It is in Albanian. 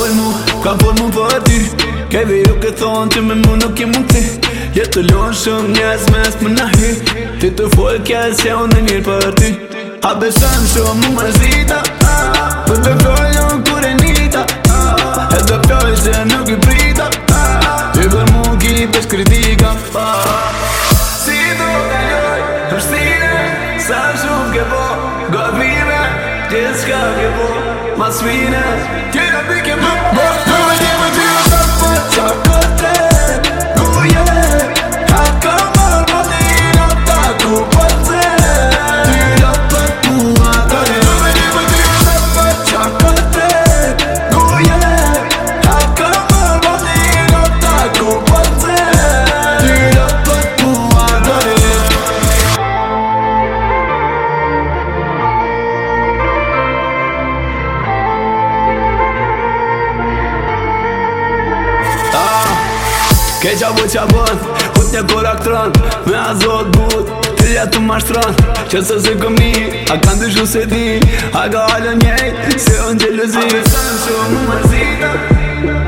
folë mu, kam folë mu për ti Kevi ju ke thonë që me mu nuk i mund ti Je të lonë shumë njës me s'më në hi Ti të folë kjallë që unë në njërë për ti A besën shumë mu më zita Për të folë unë kure njita E të folë që nuk i prita Ti për mu ki pesh kritika Si do të lojë, për shtine Sa shumë ke po, gobime Gjithë shka ke po, ma svine Ti në bikin po But do it, Ke qa bo qa bën, ku t'nje kora këtran Me a zot but, të jetu ma shtran Që të zë këm një, a kanë dy se di A ka halën njëjt, se o në gjelëzit A me sëmë që o më më zita